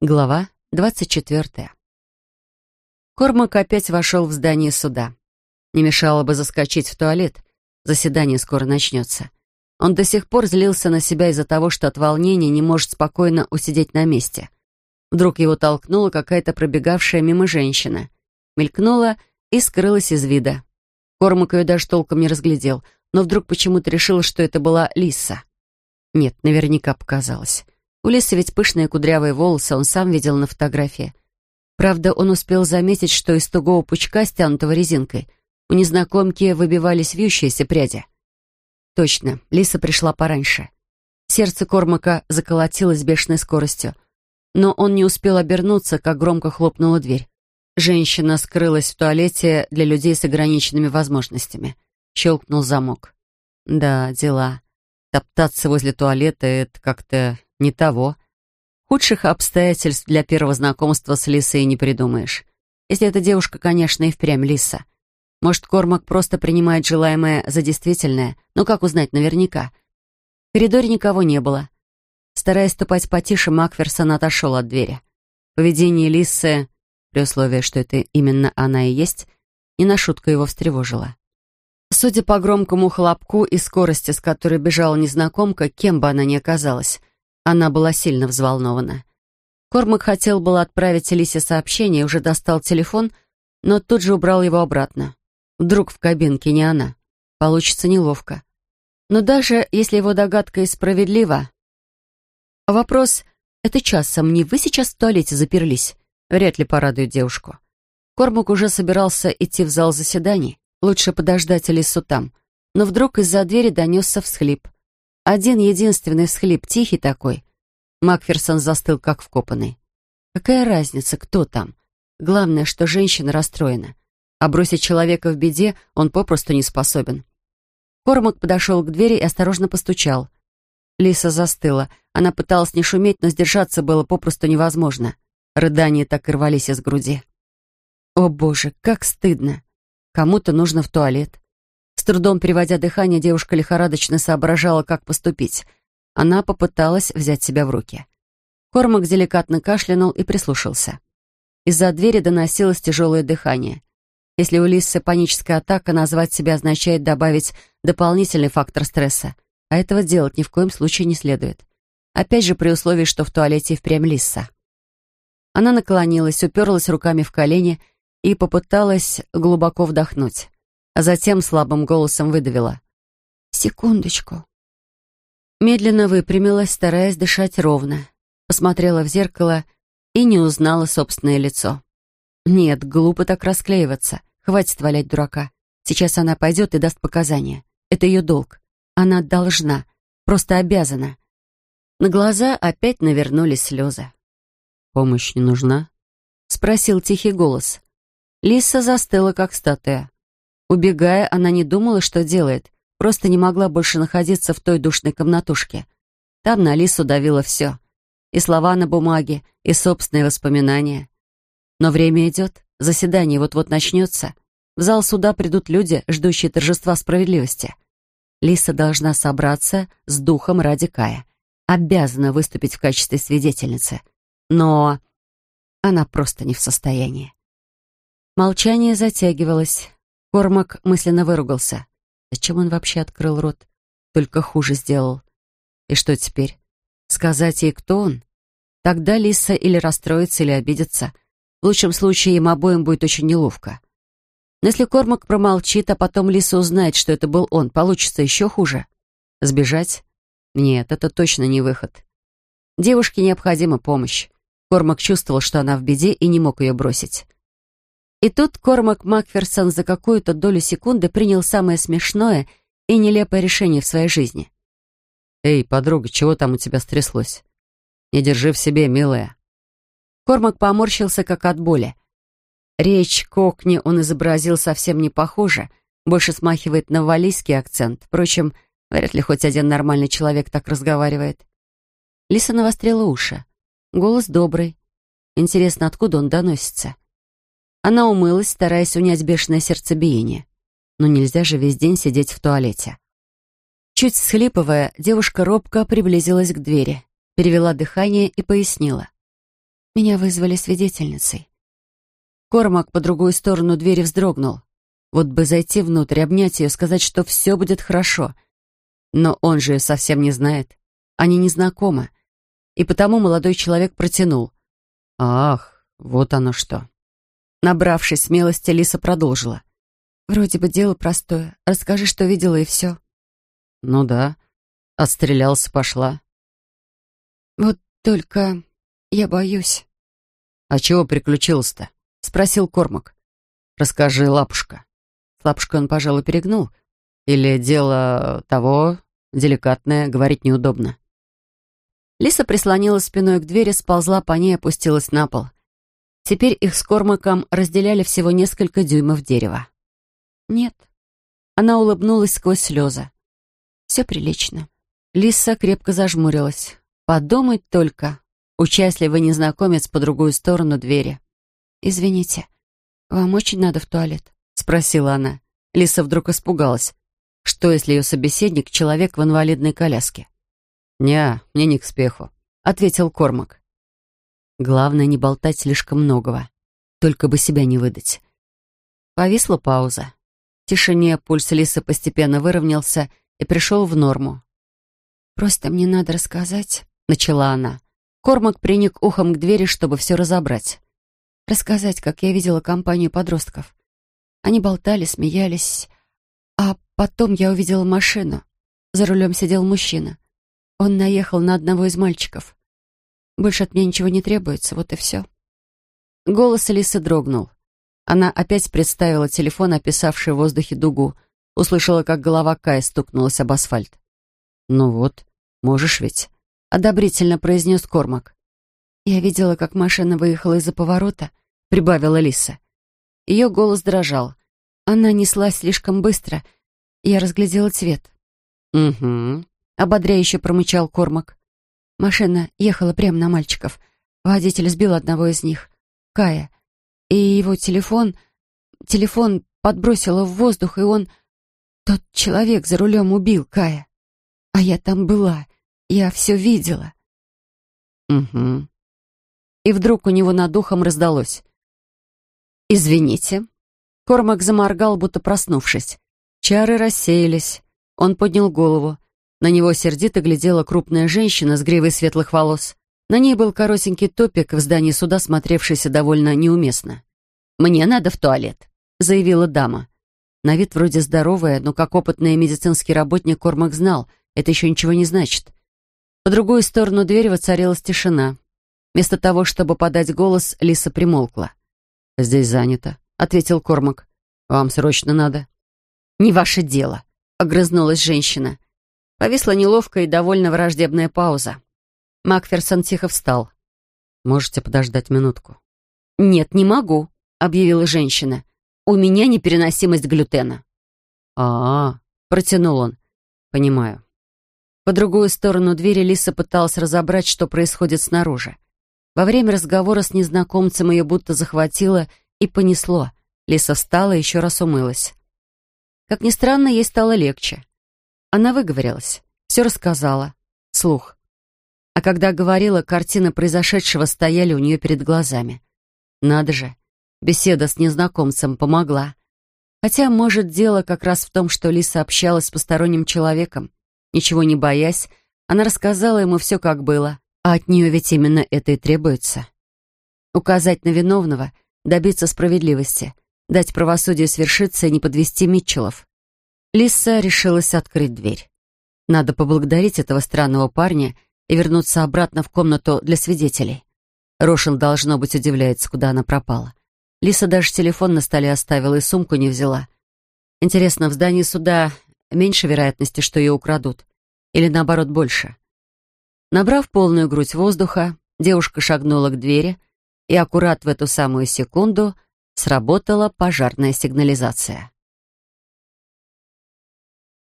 Глава двадцать четвертая. Кормак опять вошел в здание суда. Не мешало бы заскочить в туалет. Заседание скоро начнется. Он до сих пор злился на себя из-за того, что от волнения не может спокойно усидеть на месте. Вдруг его толкнула какая-то пробегавшая мимо женщина. Мелькнула и скрылась из вида. Кормак ее даже толком не разглядел, но вдруг почему-то решил, что это была Лиса. Нет, наверняка показалось. У Лисы ведь пышные кудрявые волосы, он сам видел на фотографии. Правда, он успел заметить, что из тугого пучка, стянутого резинкой, у незнакомки выбивались вьющиеся пряди. Точно, Лиса пришла пораньше. Сердце Кормака заколотилось бешеной скоростью. Но он не успел обернуться, как громко хлопнула дверь. Женщина скрылась в туалете для людей с ограниченными возможностями. Щелкнул замок. Да, дела. Топтаться возле туалета — это как-то не того. Худших обстоятельств для первого знакомства с Лисой не придумаешь. Если эта девушка, конечно, и впрямь Лиса. Может, Кормак просто принимает желаемое за действительное, но как узнать наверняка? В коридоре никого не было. Стараясь ступать потише, Макферсон отошел от двери. Поведение Лисы, при условии, что это именно она и есть, не на шутку его встревожило. Судя по громкому хлопку и скорости, с которой бежала незнакомка, кем бы она ни оказалась — она была сильно взволнована. Кормак хотел было отправить Элисе сообщение, уже достал телефон, но тут же убрал его обратно. Вдруг в кабинке не она. Получится неловко. Но даже если его догадка и справедлива... Вопрос «Это часом не вы сейчас в туалете заперлись?» вряд ли порадует девушку. Кормак уже собирался идти в зал заседаний. Лучше подождать Элису там. Но вдруг из-за двери донесся всхлип. Один единственный всхлип, тихий такой. Макферсон застыл, как вкопанный. Какая разница, кто там? Главное, что женщина расстроена. А бросить человека в беде он попросту не способен. Кормак подошел к двери и осторожно постучал. Лиса застыла. Она пыталась не шуметь, но сдержаться было попросту невозможно. Рыдания так и рвались из груди. О боже, как стыдно. Кому-то нужно в туалет. С трудом переводя дыхание, девушка лихорадочно соображала, как поступить. Она попыталась взять себя в руки. Кормак деликатно кашлянул и прислушался. Из-за двери доносилось тяжелое дыхание. Если у Лисы паническая атака, назвать себя означает добавить дополнительный фактор стресса, а этого делать ни в коем случае не следует. Опять же, при условии, что в туалете впрямь Лиса. Она наклонилась, уперлась руками в колени и попыталась глубоко вдохнуть а затем слабым голосом выдавила. «Секундочку». Медленно выпрямилась, стараясь дышать ровно. Посмотрела в зеркало и не узнала собственное лицо. Нет, глупо так расклеиваться. Хватит валять дурака. Сейчас она пойдет и даст показания. Это ее долг. Она должна, просто обязана. На глаза опять навернулись слезы. «Помощь не нужна?» — спросил тихий голос. Лиса застыла, как статуя. Убегая, она не думала, что делает, просто не могла больше находиться в той душной комнатушке. Там на Лису давило все. И слова на бумаге, и собственные воспоминания. Но время идет, заседание вот-вот начнется. В зал суда придут люди, ждущие торжества справедливости. Лиса должна собраться с духом ради Кая. Обязана выступить в качестве свидетельницы. Но она просто не в состоянии. Молчание затягивалось. Кормак мысленно выругался. Зачем он вообще открыл рот? Только хуже сделал. И что теперь? Сказать ей, кто он? Тогда Лиса или расстроится, или обидится. В лучшем случае им обоим будет очень неловко. Но если Кормак промолчит, а потом Лиса узнает, что это был он, получится еще хуже. Сбежать? Нет, это точно не выход. Девушке необходима помощь. Кормак чувствовал, что она в беде и не мог ее бросить. И тут Кормак Макферсон за какую-то долю секунды принял самое смешное и нелепое решение в своей жизни. «Эй, подруга, чего там у тебя стряслось? Не держи в себе, милая». Кормак поморщился, как от боли. Речь Кокни он изобразил совсем не похоже, больше смахивает на валийский акцент. Впрочем, вряд ли хоть один нормальный человек так разговаривает. Лиса навострила уши. Голос добрый. Интересно, откуда он доносится? Она умылась, стараясь унять бешеное сердцебиение. Но нельзя же весь день сидеть в туалете. Чуть схлипывая, девушка робко приблизилась к двери, перевела дыхание и пояснила. Меня вызвали свидетельницей. Кормак по другую сторону двери вздрогнул. Вот бы зайти внутрь, обнять ее, сказать, что все будет хорошо. Но он же ее совсем не знает. Они не знакомы. И потому молодой человек протянул. «Ах, вот оно что». Набравшись смелости, Лиса продолжила. «Вроде бы дело простое. Расскажи, что видела, и все». «Ну да. Отстрелялся, пошла». «Вот только я боюсь». «А чего приключилось-то?» — спросил Кормак. «Расскажи, лапушка». С лапушкой он, пожалуй, перегнул. Или дело того, деликатное, говорить неудобно. Лиса прислонила спиной к двери, сползла по ней и опустилась на пол. Теперь их с Кормаком разделяли всего несколько дюймов дерева. «Нет». Она улыбнулась сквозь слезы. «Все прилично». Лиса крепко зажмурилась. «Подумать только». Участливый незнакомец по другую сторону двери. «Извините, вам очень надо в туалет?» — спросила она. Лиса вдруг испугалась. Что, если ее собеседник — человек в инвалидной коляске? «Не, мне не к спеху», — ответил Кормак. Главное, не болтать слишком многого. Только бы себя не выдать. Повисла пауза. В тишине пульс Лисы постепенно выровнялся и пришел в норму. «Просто мне надо рассказать», — начала она. Кормак приник ухом к двери, чтобы все разобрать. «Рассказать, как я видела компанию подростков. Они болтали, смеялись. А потом я увидела машину. За рулем сидел мужчина. Он наехал на одного из мальчиков. Больше от меня ничего не требуется, вот и все. Голос Алисы дрогнул. Она опять представила телефон, описавший в воздухе дугу. Услышала, как голова Кая стукнулась об асфальт. «Ну вот, можешь ведь», — одобрительно произнес Кормак. «Я видела, как машина выехала из-за поворота», — прибавила Лиса. Ее голос дрожал. Она неслась слишком быстро. Я разглядела цвет. «Угу», — ободряюще промычал Кормак. Машина ехала прямо на мальчиков. Водитель сбил одного из них, Кая. И его телефон... Телефон подбросило в воздух, и он... Тот человек за рулем убил Кая. А я там была. Я все видела. Угу. И вдруг у него над духом раздалось. «Извините». Кормак заморгал, будто проснувшись. Чары рассеялись. Он поднял голову. На него сердито глядела крупная женщина с гривой светлых волос. На ней был коротенький топик в здании суда, смотревшийся довольно неуместно. «Мне надо в туалет», — заявила дама. На вид вроде здоровая, но как опытный медицинский работник Кормак знал, это еще ничего не значит. По другую сторону двери воцарилась тишина. Вместо того, чтобы подать голос, Лиса примолкла. «Здесь занято», — ответил Кормак. «Вам срочно надо». «Не ваше дело», — огрызнулась женщина. Повисла неловкая и довольно враждебная пауза. Макферсон тихо встал. «Можете подождать минутку?» «Нет, не могу», — объявила женщина. «У меня непереносимость глютена». «А-а-а», протянул он. «Понимаю». По другую сторону двери Лиса пыталась разобрать, что происходит снаружи. Во время разговора с незнакомцем ее будто захватило и понесло. Лиса встала и еще раз умылась. Как ни странно, ей стало легче. Она выговорилась, все рассказала, слух. А когда говорила, картины произошедшего стояли у нее перед глазами. Надо же, беседа с незнакомцем помогла. Хотя, может, дело как раз в том, что Лиса общалась с посторонним человеком. Ничего не боясь, она рассказала ему все, как было. А от нее ведь именно это и требуется. Указать на виновного, добиться справедливости, дать правосудию свершиться и не подвести Митчеллов. Лиса решилась открыть дверь. Надо поблагодарить этого странного парня и вернуться обратно в комнату для свидетелей. Рошин, должно быть, удивляется, куда она пропала. Лиса даже телефон на столе оставила и сумку не взяла. Интересно, в здании суда меньше вероятности, что ее украдут? Или наоборот, больше? Набрав полную грудь воздуха, девушка шагнула к двери, и аккурат в эту самую секунду сработала пожарная сигнализация.